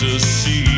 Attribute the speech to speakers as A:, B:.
A: to see